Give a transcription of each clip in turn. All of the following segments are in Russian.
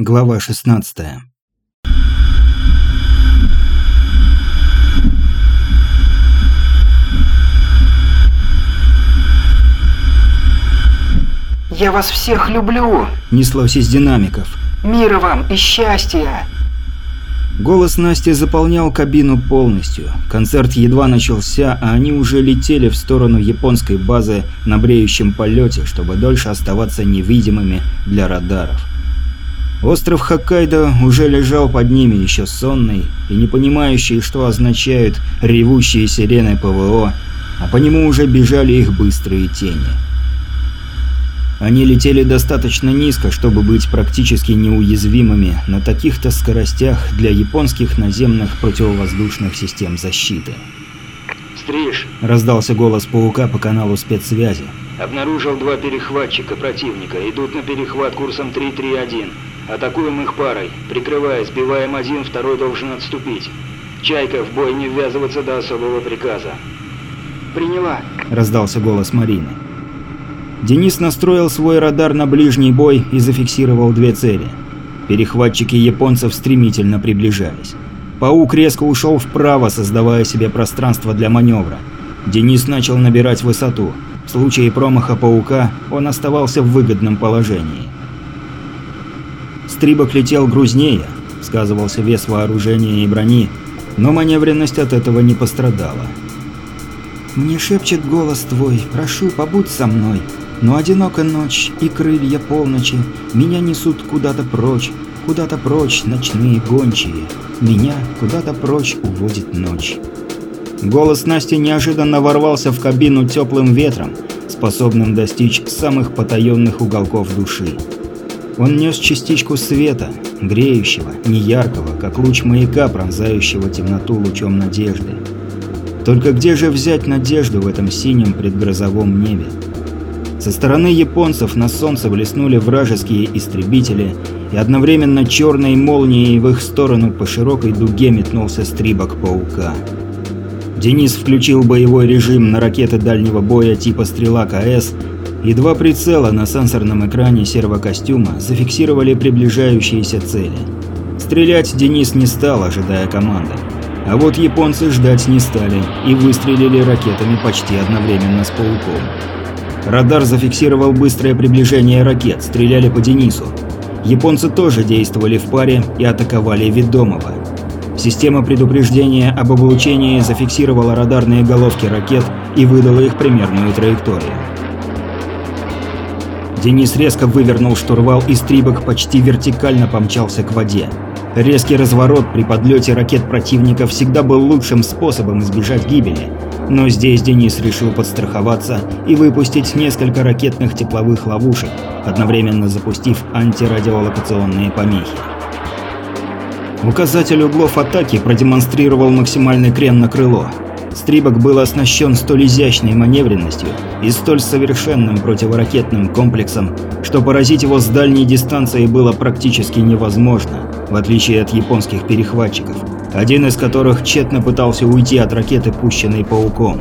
Глава 16. «Я вас всех люблю! Неслось из динамиков. Мира вам и счастья!» Голос Насти заполнял кабину полностью. Концерт едва начался, а они уже летели в сторону японской базы на бреющем полете, чтобы дольше оставаться невидимыми для радаров. Остров Хоккайдо уже лежал под ними еще сонный и не понимающий, что означают ревущие сирены ПВО, а по нему уже бежали их быстрые тени. Они летели достаточно низко, чтобы быть практически неуязвимыми на таких-то скоростях для японских наземных противовоздушных систем защиты. «Стриж!» – раздался голос паука по каналу спецсвязи. «Обнаружил два перехватчика противника. Идут на перехват курсом 331. Атакуем их парой. Прикрывая, сбиваем один, второй должен отступить. Чайка, в бой не ввязываться до особого приказа». «Приняла!» – раздался голос Марины. Денис настроил свой радар на ближний бой и зафиксировал две цели. Перехватчики японцев стремительно приближались. Паук резко ушел вправо, создавая себе пространство для маневра. Денис начал набирать высоту. В случае промаха паука он оставался в выгодном положении. Стрибок летел грузнее, сказывался вес вооружения и брони, но маневренность от этого не пострадала. «Мне шепчет голос твой, прошу, побудь со мной. Но одинока ночь и крылья полночи меня несут куда-то прочь, куда-то прочь ночные гончие. Меня куда-то прочь уводит ночь». Голос Насти неожиданно ворвался в кабину теплым ветром, способным достичь самых потаенных уголков души. Он нес частичку света, греющего, неяркого, как луч маяка, пронзающего темноту лучом надежды. Только где же взять надежду в этом синем предгрозовом небе? Со стороны японцев на солнце блеснули вражеские истребители, и одновременно черной молнией в их сторону по широкой дуге метнулся стрибок паука. Денис включил боевой режим на ракеты дальнего боя типа «Стрела КС», и два прицела на сенсорном экране сервокостюма зафиксировали приближающиеся цели. Стрелять Денис не стал, ожидая команды. А вот японцы ждать не стали и выстрелили ракетами почти одновременно с пауком. Радар зафиксировал быстрое приближение ракет, стреляли по Денису. Японцы тоже действовали в паре и атаковали ведомого. Система предупреждения об облучении зафиксировала радарные головки ракет и выдала их примерную траекторию. Денис резко вывернул штурвал и стрибок почти вертикально помчался к воде. Резкий разворот при подлете ракет противника всегда был лучшим способом избежать гибели. Но здесь Денис решил подстраховаться и выпустить несколько ракетных тепловых ловушек, одновременно запустив антирадиолокационные помехи. Указатель углов атаки продемонстрировал максимальный крен на крыло. Стрибок был оснащен столь изящной маневренностью и столь совершенным противоракетным комплексом, что поразить его с дальней дистанции было практически невозможно, в отличие от японских перехватчиков, один из которых тщетно пытался уйти от ракеты, пущенной пауком.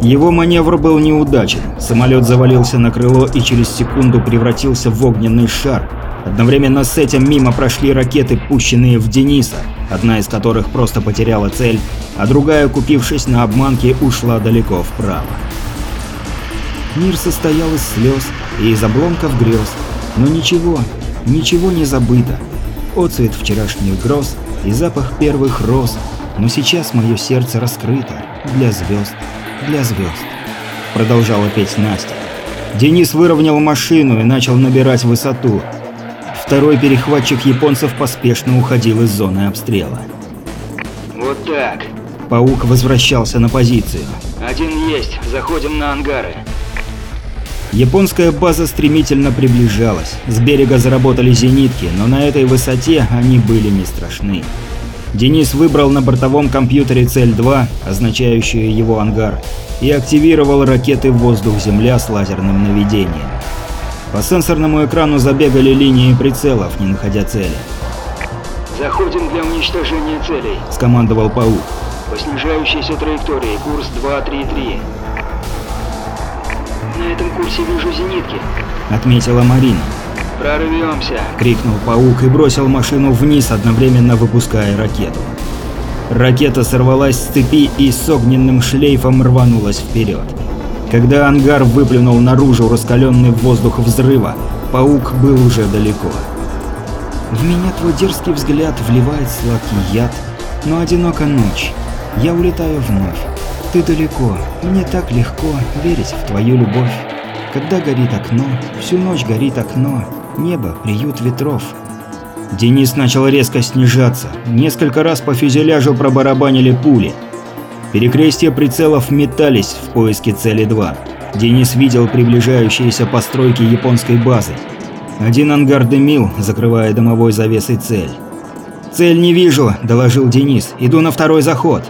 Его маневр был неудачен, самолет завалился на крыло и через секунду превратился в огненный шар. Одновременно с этим мимо прошли ракеты, пущенные в Дениса, одна из которых просто потеряла цель, а другая, купившись на обманке, ушла далеко вправо. Мир состоял из слез и из обломков грез, но ничего, ничего не забыто. Оцвет вчерашних гроз и запах первых роз, но сейчас мое сердце раскрыто для звезд, для звезд. Продолжала петь Настя. Денис выровнял машину и начал набирать высоту. Второй перехватчик японцев поспешно уходил из зоны обстрела. «Вот так. Паук возвращался на позицию. Один есть. Заходим на ангары». Японская база стремительно приближалась. С берега заработали зенитки, но на этой высоте они были не страшны. Денис выбрал на бортовом компьютере цель 2, означающую его ангар, и активировал ракеты «Воздух-Земля» с лазерным наведением. По сенсорному экрану забегали линии прицелов, не находя цели. «Заходим для уничтожения целей», – скомандовал Паук. «По снижающейся траектории, курс 233». «На этом курсе вижу зенитки», – отметила Марина. «Прорвемся!» – крикнул паук и бросил машину вниз, одновременно выпуская ракету. Ракета сорвалась с цепи и с огненным шлейфом рванулась вперед. Когда ангар выплюнул наружу раскаленный воздух взрыва, паук был уже далеко. В меня твой дерзкий взгляд вливает сладкий яд, но одинока ночь. Я улетаю вновь. Ты далеко, мне так легко верить в твою любовь. Когда горит окно, всю ночь горит окно, небо, приют ветров. Денис начал резко снижаться. Несколько раз по фюзеляжу пробарабанили пули. Перекрестия прицелов метались в поиске цели 2. Денис видел приближающиеся постройки японской базы. Один ангар дымил, закрывая дымовой завесой цель. «Цель не вижу», – доложил Денис. «Иду на второй заход».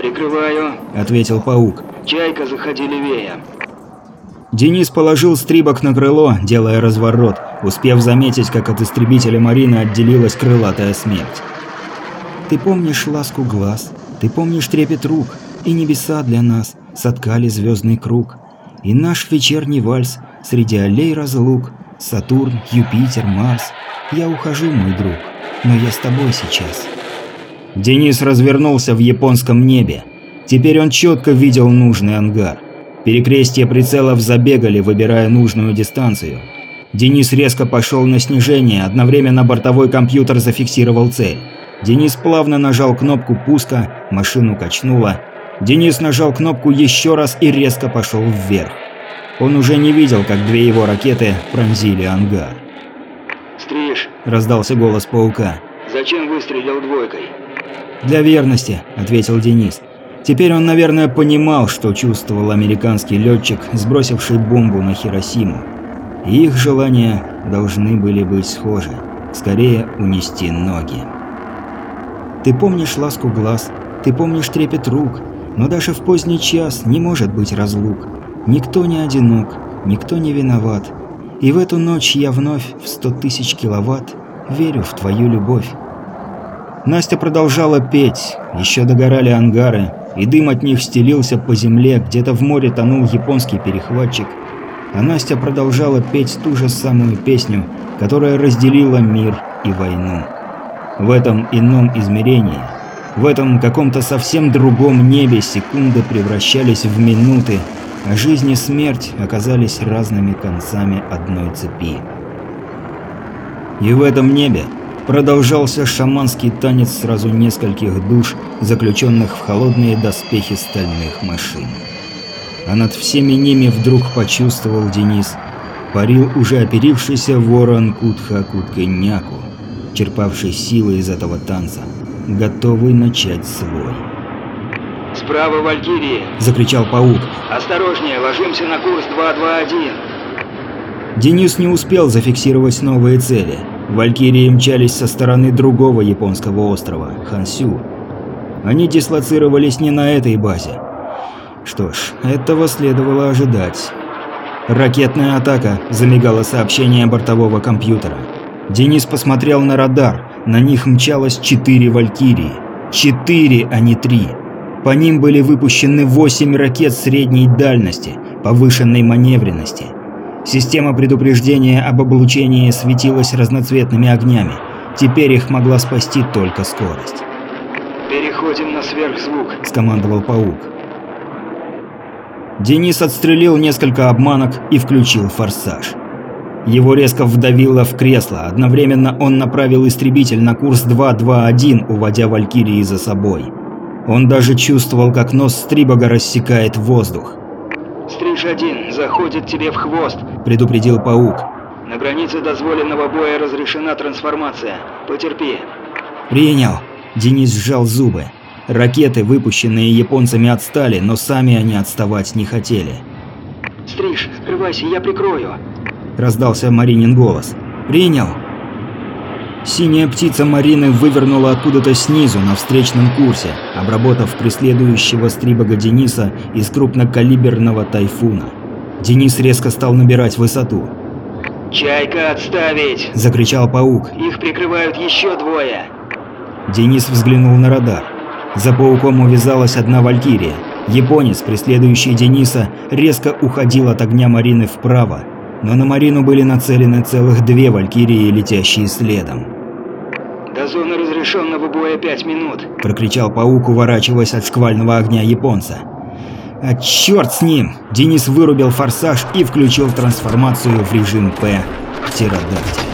«Прикрываю», – ответил паук. «Чайка, заходи левее». Денис положил стрибок на крыло, делая разворот, успев заметить, как от истребителя Марины отделилась крылатая смерть. «Ты помнишь ласку глаз, ты помнишь трепет рук, и небеса для нас соткали звездный круг, и наш вечерний вальс среди аллей разлук, Сатурн, Юпитер, Марс. Я ухожу, мой друг, но я с тобой сейчас. Денис развернулся в японском небе. Теперь он четко видел нужный ангар. Перекрестия прицелов забегали, выбирая нужную дистанцию. Денис резко пошел на снижение, одновременно бортовой компьютер зафиксировал цель. Денис плавно нажал кнопку пуска, машину качнуло. Денис нажал кнопку еще раз и резко пошел вверх. Он уже не видел, как две его ракеты пронзили ангар. «Стриж!» – раздался голос паука. «Зачем выстрелил двойкой?» «Для верности», – ответил Денис. Теперь он, наверное, понимал, что чувствовал американский летчик, сбросивший бомбу на Хиросиму. И их желания должны были быть схожи. Скорее унести ноги. «Ты помнишь ласку глаз, ты помнишь трепет рук, но даже в поздний час не может быть разлук. Никто не одинок, никто не виноват. И в эту ночь я вновь в сто тысяч киловатт верю в твою любовь. Настя продолжала петь, еще догорали ангары, и дым от них стелился по земле, где-то в море тонул японский перехватчик. А Настя продолжала петь ту же самую песню, которая разделила мир и войну. В этом ином измерении, в этом каком-то совсем другом небе секунды превращались в минуты, а жизнь и смерть оказались разными концами одной цепи. И в этом небе продолжался шаманский танец сразу нескольких душ, заключенных в холодные доспехи стальных машин. А над всеми ними вдруг почувствовал Денис, парил уже оперившийся ворон Кутха Кутканяку, черпавший силы из этого танца, готовый начать свой. «Справа Валькирии!» – закричал паук. «Осторожнее, ложимся на курс 221!» Денис не успел зафиксировать новые цели. Валькирии мчались со стороны другого японского острова – Хансю. Они дислоцировались не на этой базе. Что ж, этого следовало ожидать. «Ракетная атака», – замигало сообщение бортового компьютера. Денис посмотрел на радар. На них мчалось четыре Валькирии. Четыре, а не три. По ним были выпущены 8 ракет средней дальности, повышенной маневренности. Система предупреждения об облучении светилась разноцветными огнями. Теперь их могла спасти только скорость. «Переходим на сверхзвук», – скомандовал паук. Денис отстрелил несколько обманок и включил форсаж. Его резко вдавило в кресло, одновременно он направил истребитель на курс 221, уводя Валькирии за собой. Он даже чувствовал, как нос Стрибога рассекает воздух. «Стриж-1, заходит тебе в хвост», – предупредил паук. «На границе дозволенного боя разрешена трансформация. Потерпи». «Принял». Денис сжал зубы. Ракеты, выпущенные японцами, отстали, но сами они отставать не хотели. «Стриж, скрывайся, я прикрою», – раздался Маринин голос. «Принял». Синяя птица Марины вывернула откуда-то снизу на встречном курсе, обработав преследующего стрибога Дениса из крупнокалиберного тайфуна. Денис резко стал набирать высоту. «Чайка, отставить!» – закричал паук. «Их прикрывают еще двое!» Денис взглянул на радар. За пауком увязалась одна валькирия. Японец, преследующий Дениса, резко уходил от огня Марины вправо. но на Марину были нацелены целых две Валькирии, летящие следом. «До зоны разрешенного боя пять минут!» – прокричал паук, уворачиваясь от шквального огня японца. А черт с ним! Денис вырубил форсаж и включил трансформацию в режим П. Птеродактиль.